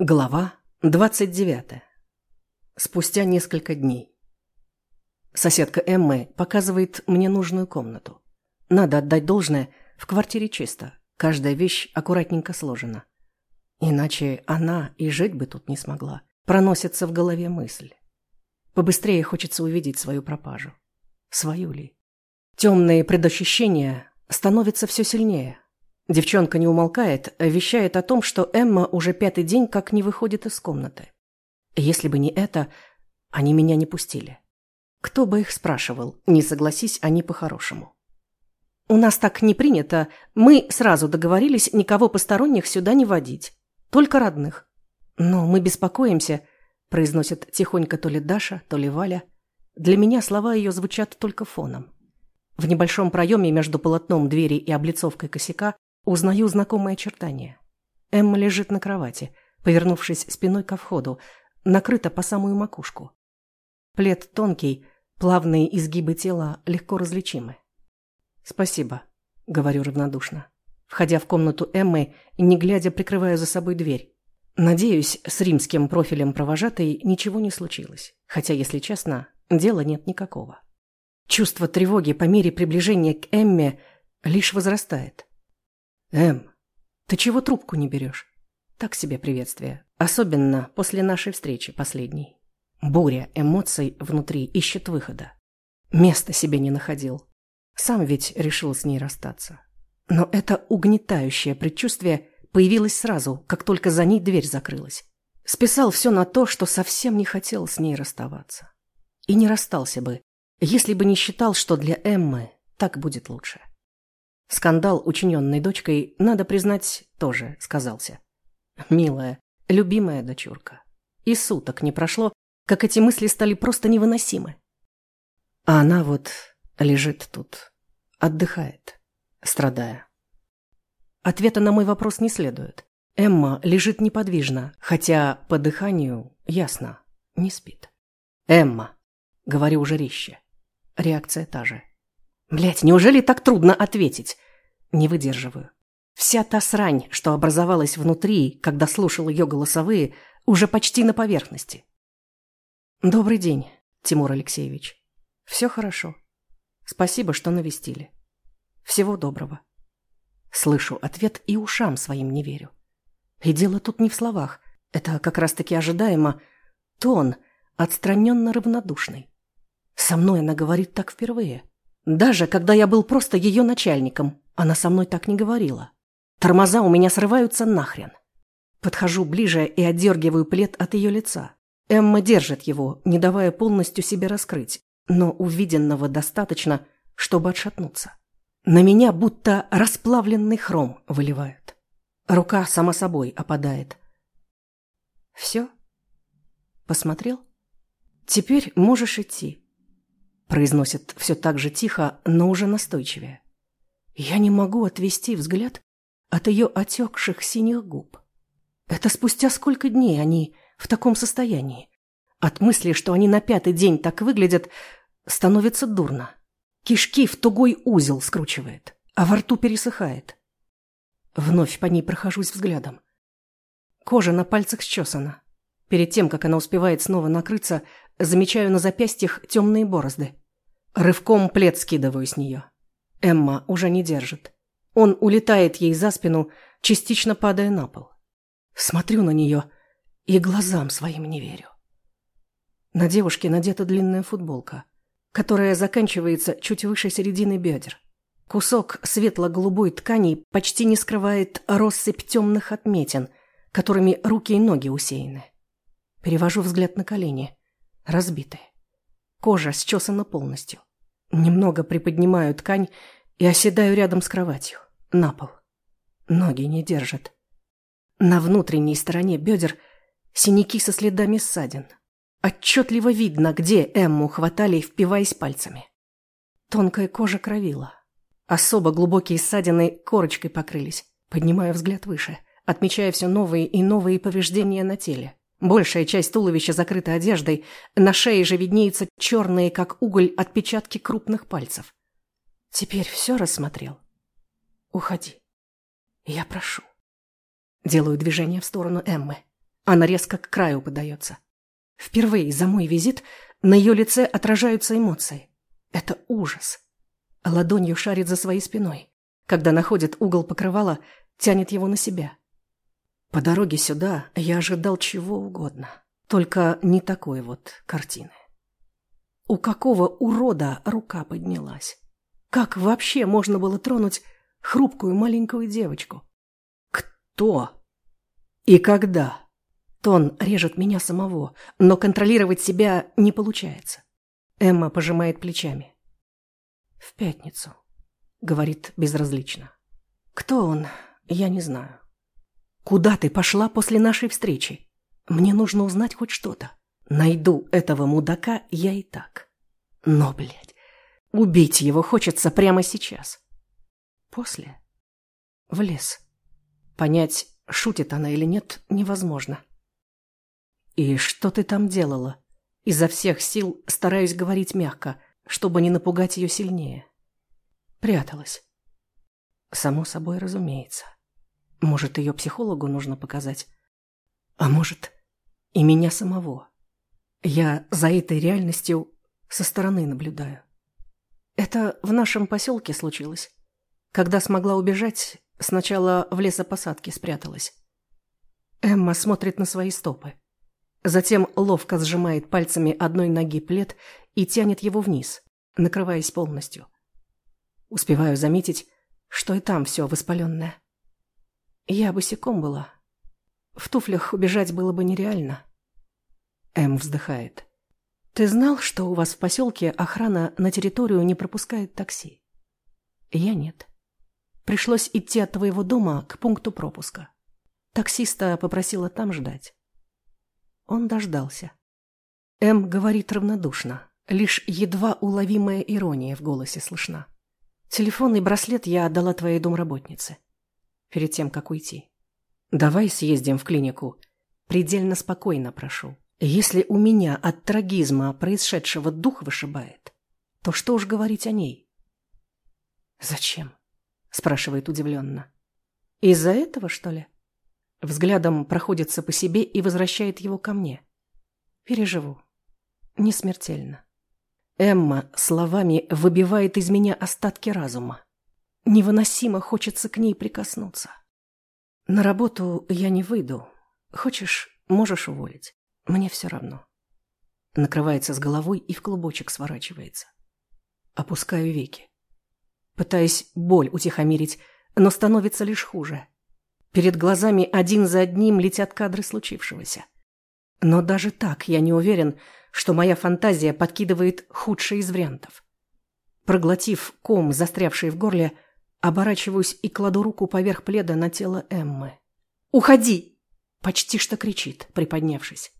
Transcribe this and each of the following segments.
Глава 29. Спустя несколько дней. Соседка Эммы показывает мне нужную комнату. Надо отдать должное, в квартире чисто, каждая вещь аккуратненько сложена. Иначе она и жить бы тут не смогла. Проносится в голове мысль. Побыстрее хочется увидеть свою пропажу. Свою ли? Темные предощущения становятся все сильнее – Девчонка не умолкает, вещает о том, что Эмма уже пятый день как не выходит из комнаты. Если бы не это, они меня не пустили. Кто бы их спрашивал, не согласись они по-хорошему. У нас так не принято, мы сразу договорились никого посторонних сюда не водить, только родных. Но мы беспокоимся, произносит тихонько то ли Даша, то ли Валя. Для меня слова ее звучат только фоном. В небольшом проеме между полотном двери и облицовкой косяка Узнаю знакомые очертания. Эмма лежит на кровати, повернувшись спиной ко входу, накрыта по самую макушку. Плед тонкий, плавные изгибы тела легко различимы. «Спасибо», — говорю равнодушно. Входя в комнату Эммы, не глядя, прикрываю за собой дверь. Надеюсь, с римским профилем провожатой ничего не случилось. Хотя, если честно, дела нет никакого. Чувство тревоги по мере приближения к Эмме лишь возрастает. «Эм, ты чего трубку не берешь?» Так себе приветствие. Особенно после нашей встречи последней. Буря эмоций внутри ищет выхода. Места себе не находил. Сам ведь решил с ней расстаться. Но это угнетающее предчувствие появилось сразу, как только за ней дверь закрылась. Списал все на то, что совсем не хотел с ней расставаться. И не расстался бы, если бы не считал, что для Эммы так будет лучше. Скандал, учиненный дочкой, надо признать, тоже сказался. Милая, любимая дочурка. И суток не прошло, как эти мысли стали просто невыносимы. А она вот лежит тут, отдыхает, страдая. Ответа на мой вопрос не следует. Эмма лежит неподвижно, хотя по дыханию ясно, не спит. «Эмма!» — говорю уже резче. Реакция та же. Блять, неужели так трудно ответить? Не выдерживаю. Вся та срань, что образовалась внутри, когда слушал ее голосовые, уже почти на поверхности. Добрый день, Тимур Алексеевич. Все хорошо. Спасибо, что навестили. Всего доброго. Слышу ответ и ушам своим не верю. И дело тут не в словах. Это как раз-таки ожидаемо. Тон отстраненно равнодушный. Со мной она говорит так впервые. Даже когда я был просто ее начальником, она со мной так не говорила. Тормоза у меня срываются нахрен. Подхожу ближе и отдергиваю плед от ее лица. Эмма держит его, не давая полностью себе раскрыть, но увиденного достаточно, чтобы отшатнуться. На меня будто расплавленный хром выливают. Рука сама собой опадает. «Все? Посмотрел? Теперь можешь идти произносит все так же тихо, но уже настойчивее. Я не могу отвести взгляд от ее отекших синих губ. Это спустя сколько дней они в таком состоянии? От мысли, что они на пятый день так выглядят, становится дурно. Кишки в тугой узел скручивает, а во рту пересыхает. Вновь по ней прохожусь взглядом. Кожа на пальцах счесана. Перед тем, как она успевает снова накрыться, замечаю на запястьях темные борозды. Рывком плед скидываю с нее. Эмма уже не держит. Он улетает ей за спину, частично падая на пол. Смотрю на нее и глазам своим не верю. На девушке надета длинная футболка, которая заканчивается чуть выше середины бедер. Кусок светло-голубой ткани почти не скрывает россыпь темных отметин, которыми руки и ноги усеяны. Перевожу взгляд на колени. Разбитые. Кожа счесана полностью. Немного приподнимаю ткань и оседаю рядом с кроватью. На пол. Ноги не держат. На внутренней стороне бедер синяки со следами ссадин. Отчетливо видно, где Эмму хватали, впиваясь пальцами. Тонкая кожа кровила. Особо глубокие ссадины корочкой покрылись. Поднимаю взгляд выше, отмечая все новые и новые повреждения на теле. Большая часть туловища закрыта одеждой, на шее же виднеются черные, как уголь, отпечатки крупных пальцев. Теперь все рассмотрел? Уходи. Я прошу. Делаю движение в сторону Эммы. Она резко к краю подается. Впервые за мой визит на ее лице отражаются эмоции. Это ужас. Ладонью шарит за своей спиной. Когда находит угол покрывала, тянет его на себя. По дороге сюда я ожидал чего угодно. Только не такой вот картины. У какого урода рука поднялась? Как вообще можно было тронуть хрупкую маленькую девочку? Кто? И когда? Тон режет меня самого, но контролировать себя не получается. Эмма пожимает плечами. «В пятницу», — говорит безразлично. «Кто он, я не знаю». «Куда ты пошла после нашей встречи? Мне нужно узнать хоть что-то. Найду этого мудака я и так. Но, блядь, убить его хочется прямо сейчас». После. В лес. Понять, шутит она или нет, невозможно. «И что ты там делала?» Изо всех сил стараюсь говорить мягко, чтобы не напугать ее сильнее. Пряталась. Само собой, разумеется. Может, ее психологу нужно показать. А может, и меня самого. Я за этой реальностью со стороны наблюдаю. Это в нашем поселке случилось. Когда смогла убежать, сначала в лесопосадке спряталась. Эмма смотрит на свои стопы. Затем ловко сжимает пальцами одной ноги плед и тянет его вниз, накрываясь полностью. Успеваю заметить, что и там все воспаленное. Я босиком была. В туфлях убежать было бы нереально. М вздыхает. Ты знал, что у вас в поселке охрана на территорию не пропускает такси? Я нет. Пришлось идти от твоего дома к пункту пропуска. Таксиста попросила там ждать. Он дождался. М говорит равнодушно. Лишь едва уловимая ирония в голосе слышна. Телефонный браслет я отдала твоей домработнице. Перед тем, как уйти. Давай съездим в клинику. Предельно спокойно прошу. Если у меня от трагизма происшедшего дух вышибает, то что уж говорить о ней? Зачем? Спрашивает удивленно. Из-за этого, что ли? Взглядом проходится по себе и возвращает его ко мне. Переживу. Не смертельно. Эмма словами выбивает из меня остатки разума. Невыносимо хочется к ней прикоснуться. На работу я не выйду. Хочешь, можешь уволить. Мне все равно. Накрывается с головой и в клубочек сворачивается. Опускаю веки. Пытаясь боль утихомирить, но становится лишь хуже. Перед глазами один за одним летят кадры случившегося. Но даже так я не уверен, что моя фантазия подкидывает худший из вариантов. Проглотив ком, застрявший в горле, оборачиваюсь и кладу руку поверх пледа на тело Эммы. «Уходи!» — почти что кричит, приподнявшись.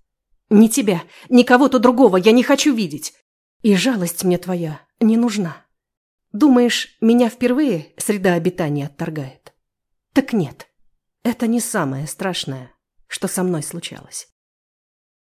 «Не тебя, ни кого-то другого я не хочу видеть! И жалость мне твоя не нужна. Думаешь, меня впервые среда обитания отторгает? Так нет. Это не самое страшное, что со мной случалось.